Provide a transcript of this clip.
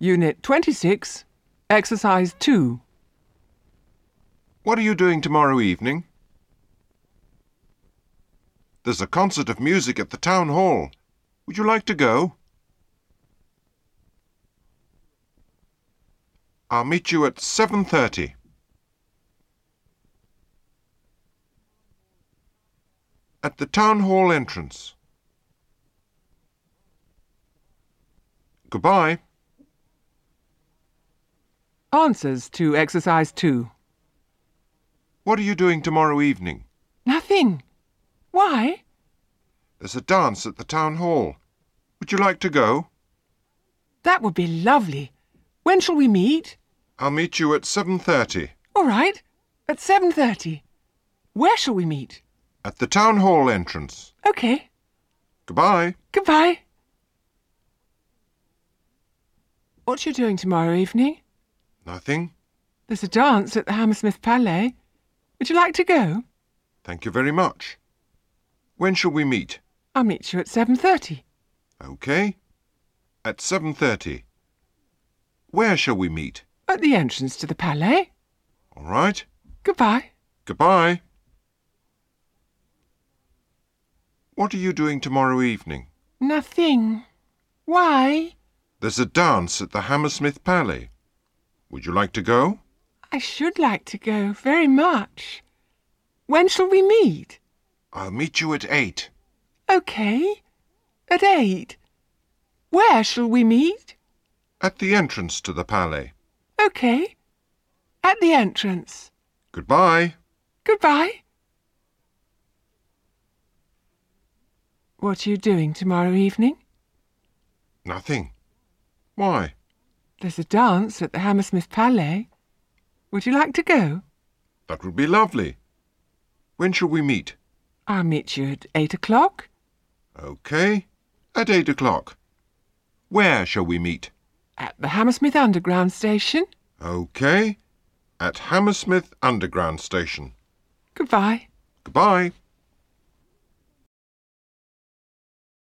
Unit 26, Exercise 2. What are you doing tomorrow evening? There's a concert of music at the town hall. Would you like to go? I'll meet you at 7.30. At the town hall entrance. Goodbye. Answers to Exercise 2. What are you doing tomorrow evening? Nothing. Why? There's a dance at the town hall. Would you like to go? That would be lovely. When shall we meet? I'll meet you at 7.30. All right, at 7.30. Where shall we meet? At the town hall entrance. OK. Goodbye. Goodbye. What you doing tomorrow evening? Nothing. There's a dance at the Hammersmith Palais. Would you like to go? Thank you very much. When shall we meet? I'll meet you at 7.30. OK. At 7.30. Where shall we meet? At the entrance to the Palais. All right. Goodbye. Goodbye. What are you doing tomorrow evening? Nothing. Why? There's a dance at the Hammersmith Palais. Would you like to go? I should like to go very much. When shall we meet? I'll meet you at 8. OK. At eight. Where shall we meet? At the entrance to the Palais. OK. At the entrance. Goodbye. Goodbye. What are you doing tomorrow evening? Nothing. Why? There's a dance at the Hammersmith Palais. Would you like to go? That would be lovely. When shall we meet? I'll meet you at eight o'clock. OK. At 8 o'clock. Where shall we meet? At the Hammersmith Underground Station. OK. At Hammersmith Underground Station. Goodbye. Goodbye.